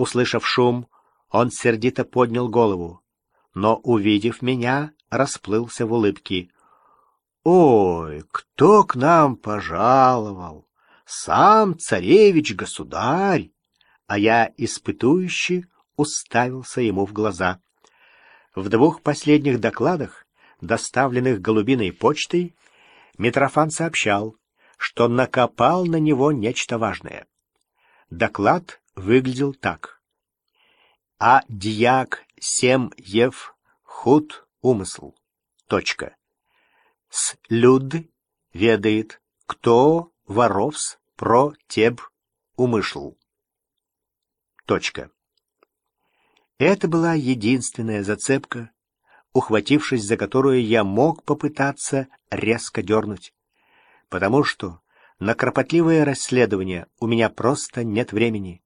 Услышав шум, он сердито поднял голову, но, увидев меня, расплылся в улыбке. «Ой, кто к нам пожаловал? Сам царевич-государь!» А я, испытующе, уставился ему в глаза. В двух последних докладах, доставленных голубиной почтой, Митрофан сообщал, что накопал на него нечто важное. Доклад выглядел так. А дьяк сем ев худ умысл. Точка. С люд ведает, кто воровс про теб умышл. Точка. Это была единственная зацепка, ухватившись за которую я мог попытаться резко дернуть. Потому что на кропотливое расследование у меня просто нет времени.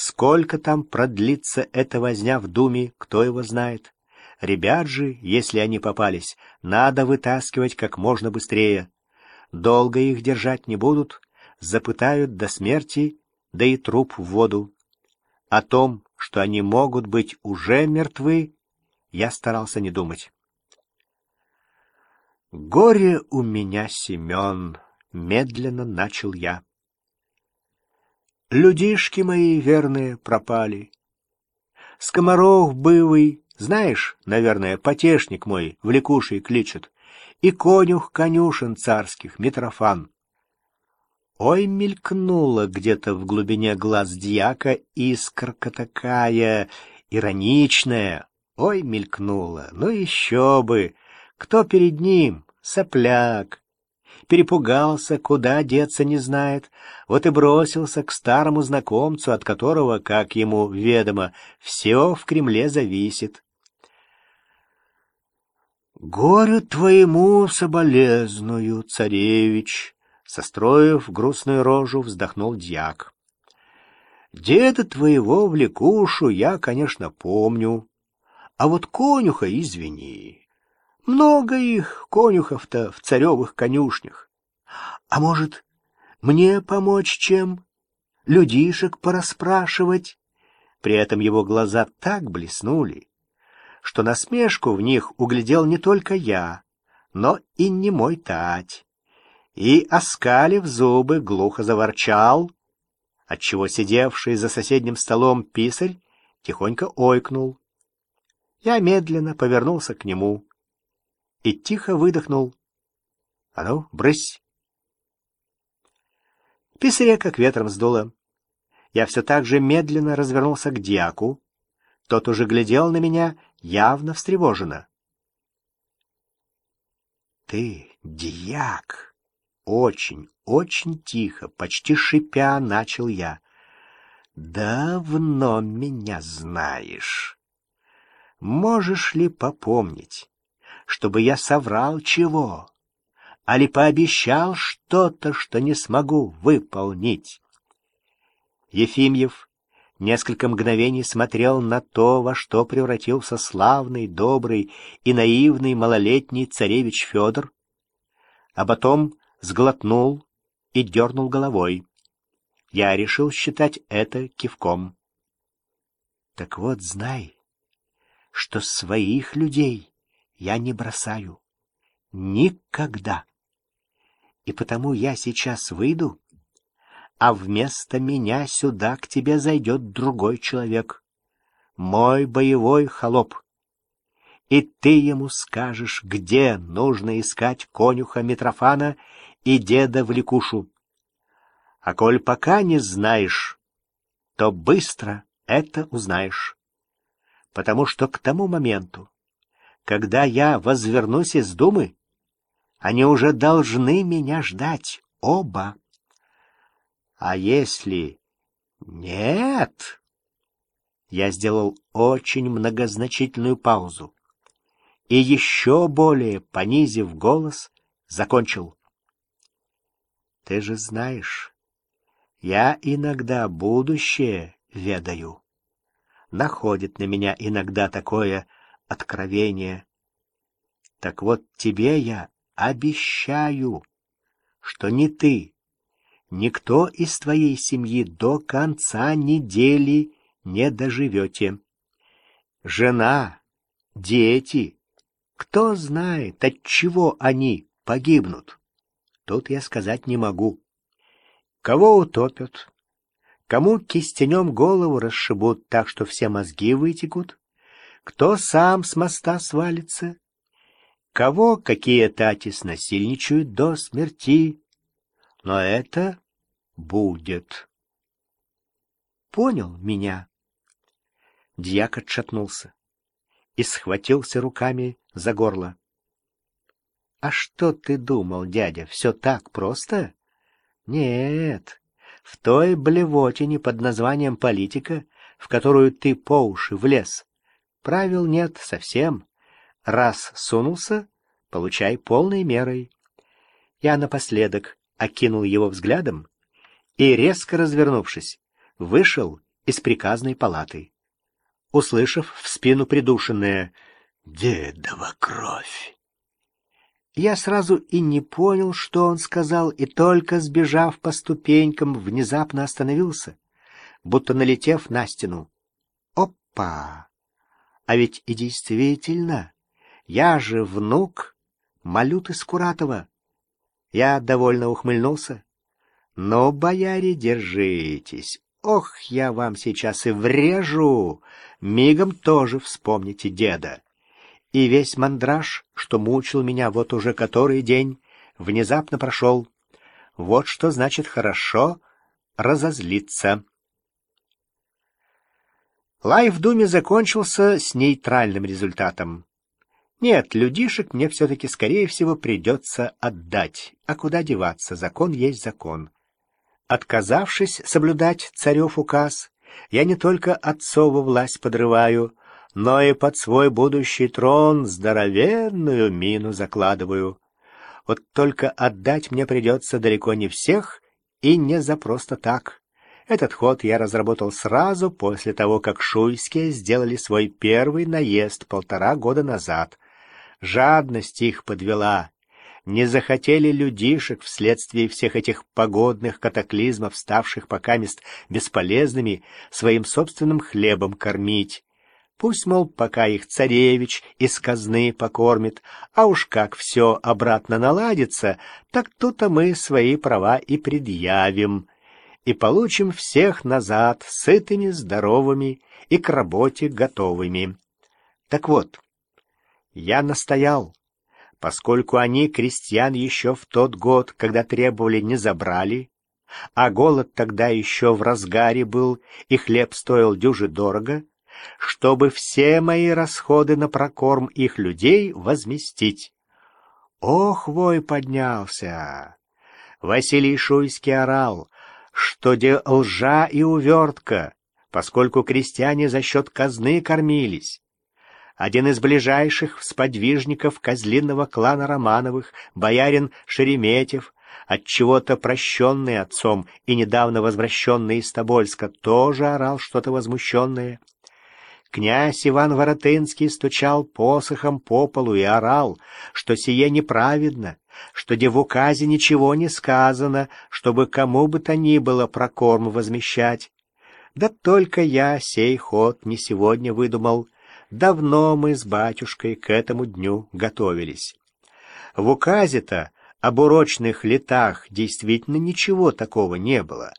Сколько там продлится эта возня в Думе, кто его знает. Ребят же, если они попались, надо вытаскивать как можно быстрее. Долго их держать не будут, запытают до смерти, да и труп в воду. О том, что они могут быть уже мертвы, я старался не думать. «Горе у меня, Семен!» — медленно начал я. «Людишки мои верные пропали. Скоморох бывый, знаешь, наверное, потешник мой, в лекушей кличут, и конюх конюшен царских, Митрофан. Ой, мелькнула где-то в глубине глаз дьяка искорка такая, ироничная. Ой, мелькнула, ну еще бы! Кто перед ним? Сопляк. Перепугался, куда деться не знает, вот и бросился к старому знакомцу, от которого, как ему ведомо, все в Кремле зависит. «Горю твоему соболезную, царевич!» Состроив грустную рожу, вздохнул дьяк. «Деда твоего в лекушу я, конечно, помню. А вот конюха, извини. Много их, конюхов-то, в царевых конюшнях. А может, мне помочь чем? Людишек порасспрашивать?» При этом его глаза так блеснули, что насмешку в них углядел не только я, но и не мой тать и, оскалив зубы, глухо заворчал, отчего сидевший за соседним столом писарь тихонько ойкнул. Я медленно повернулся к нему и тихо выдохнул. — А ну, брысь! Писаря как ветром сдуло. Я все так же медленно развернулся к дьяку. Тот уже глядел на меня явно встревоженно. — Ты, дьяк! Очень, очень тихо, почти шипя, начал я. «Давно меня знаешь. Можешь ли попомнить, чтобы я соврал чего? Али пообещал что-то, что не смогу выполнить?» Ефимьев несколько мгновений смотрел на то, во что превратился славный, добрый и наивный малолетний царевич Федор, а потом сглотнул и дернул головой. Я решил считать это кивком. Так вот, знай, что своих людей я не бросаю. Никогда. И потому я сейчас выйду, а вместо меня сюда к тебе зайдет другой человек. Мой боевой холоп и ты ему скажешь, где нужно искать конюха Митрофана и деда в Ликушу. А коль пока не знаешь, то быстро это узнаешь. Потому что к тому моменту, когда я возвернусь из Думы, они уже должны меня ждать, оба. А если нет... Я сделал очень многозначительную паузу и еще более, понизив голос, закончил. Ты же знаешь, я иногда будущее ведаю. Находит на меня иногда такое откровение. Так вот тебе я обещаю, что ни ты, никто из твоей семьи до конца недели не доживете. Жена, дети, кто знает, от чего они погибнут? Тут я сказать не могу. Кого утопят, кому кистенем голову расшибут так, что все мозги вытекут, кто сам с моста свалится, кого какие тати снасильничают до смерти. Но это будет. Понял меня? Дьяк отшатнулся и схватился руками за горло. — А что ты думал, дядя, все так просто? — Нет, в той блевотине под названием политика, в которую ты по уши влез, правил нет совсем. Раз сунулся, получай полной мерой. Я напоследок окинул его взглядом и, резко развернувшись, вышел из приказной палаты. Услышав в спину придушенное «Дедова кровь!», я сразу и не понял, что он сказал, и только сбежав по ступенькам, внезапно остановился, будто налетев на стену. Опа! А ведь и действительно, я же внук Малюты Скуратова. Я довольно ухмыльнулся. Но, бояре, держитесь. Ох, я вам сейчас и врежу. Мигом тоже вспомните деда. И весь мандраж, что мучил меня вот уже который день, внезапно прошел. Вот что значит хорошо разозлиться. Лай в Думе закончился с нейтральным результатом. Нет, людишек мне все-таки, скорее всего, придется отдать. А куда деваться? Закон есть закон. Отказавшись соблюдать царев указ, я не только отцову власть подрываю, но и под свой будущий трон здоровенную мину закладываю. Вот только отдать мне придется далеко не всех и не за просто так. Этот ход я разработал сразу после того, как шуйские сделали свой первый наезд полтора года назад — Жадность их подвела. Не захотели людишек вследствие всех этих погодных катаклизмов, ставших покамест бесполезными, своим собственным хлебом кормить. Пусть, мол, пока их царевич из казны покормит, а уж как все обратно наладится, так тут-то мы свои права и предъявим, и получим всех назад сытыми, здоровыми и к работе готовыми. Так вот, я настоял, поскольку они крестьян еще в тот год, когда требовали, не забрали, а голод тогда еще в разгаре был, и хлеб стоил дюже дорого, чтобы все мои расходы на прокорм их людей возместить. Ох, вой поднялся! Василий Шуйский орал, что де лжа и увертка, поскольку крестьяне за счет казны кормились один из ближайших сподвижников козлиного клана Романовых, боярин Шереметьев, от чего-то прощенный отцом и недавно возвращенный из Тобольска, тоже орал что-то возмущенное. Князь Иван Воротынский стучал посохом по полу и орал, что сие неправедно, что где в указе ничего не сказано, чтобы кому бы то ни было прокорм возмещать. Да только я сей ход не сегодня выдумал, Давно мы с батюшкой к этому дню готовились. В указе-то об урочных летах действительно ничего такого не было,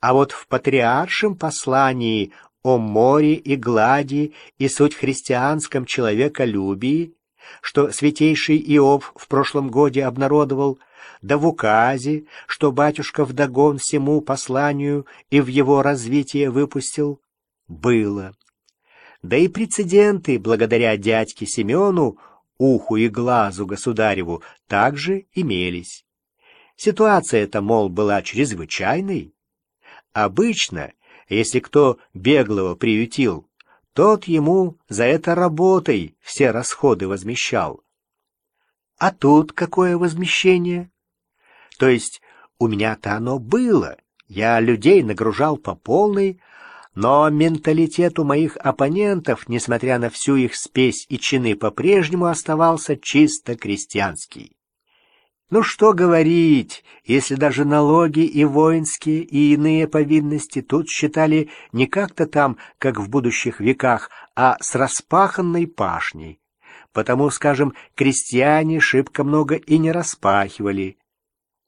а вот в патриаршем послании о море и глади и суть христианском человеколюбии, что святейший Иов в прошлом годе обнародовал, да в указе, что батюшка вдогон всему посланию и в его развитие выпустил, было. Да и прецеденты, благодаря дядьке Семену, уху и глазу государеву, также имелись. Ситуация эта, мол, была чрезвычайной. Обычно, если кто беглого приютил, тот ему за это работой все расходы возмещал. А тут какое возмещение? То есть у меня-то оно было, я людей нагружал по полной, но менталитет у моих оппонентов, несмотря на всю их спесь и чины, по-прежнему оставался чисто крестьянский. Ну что говорить, если даже налоги и воинские, и иные повинности тут считали не как-то там, как в будущих веках, а с распаханной пашней. Потому, скажем, крестьяне шибко много и не распахивали.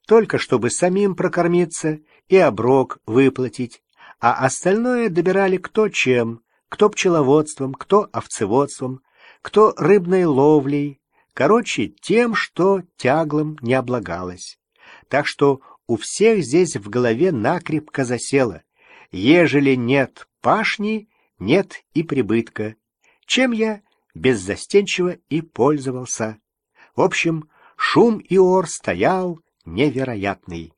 Только чтобы самим прокормиться и оброк выплатить, а остальное добирали кто чем, кто пчеловодством, кто овцеводством, кто рыбной ловлей, короче, тем, что тяглом не облагалось. Так что у всех здесь в голове накрепко засело. Ежели нет пашни, нет и прибытка. Чем я беззастенчиво и пользовался. В общем, шум и ор стоял невероятный.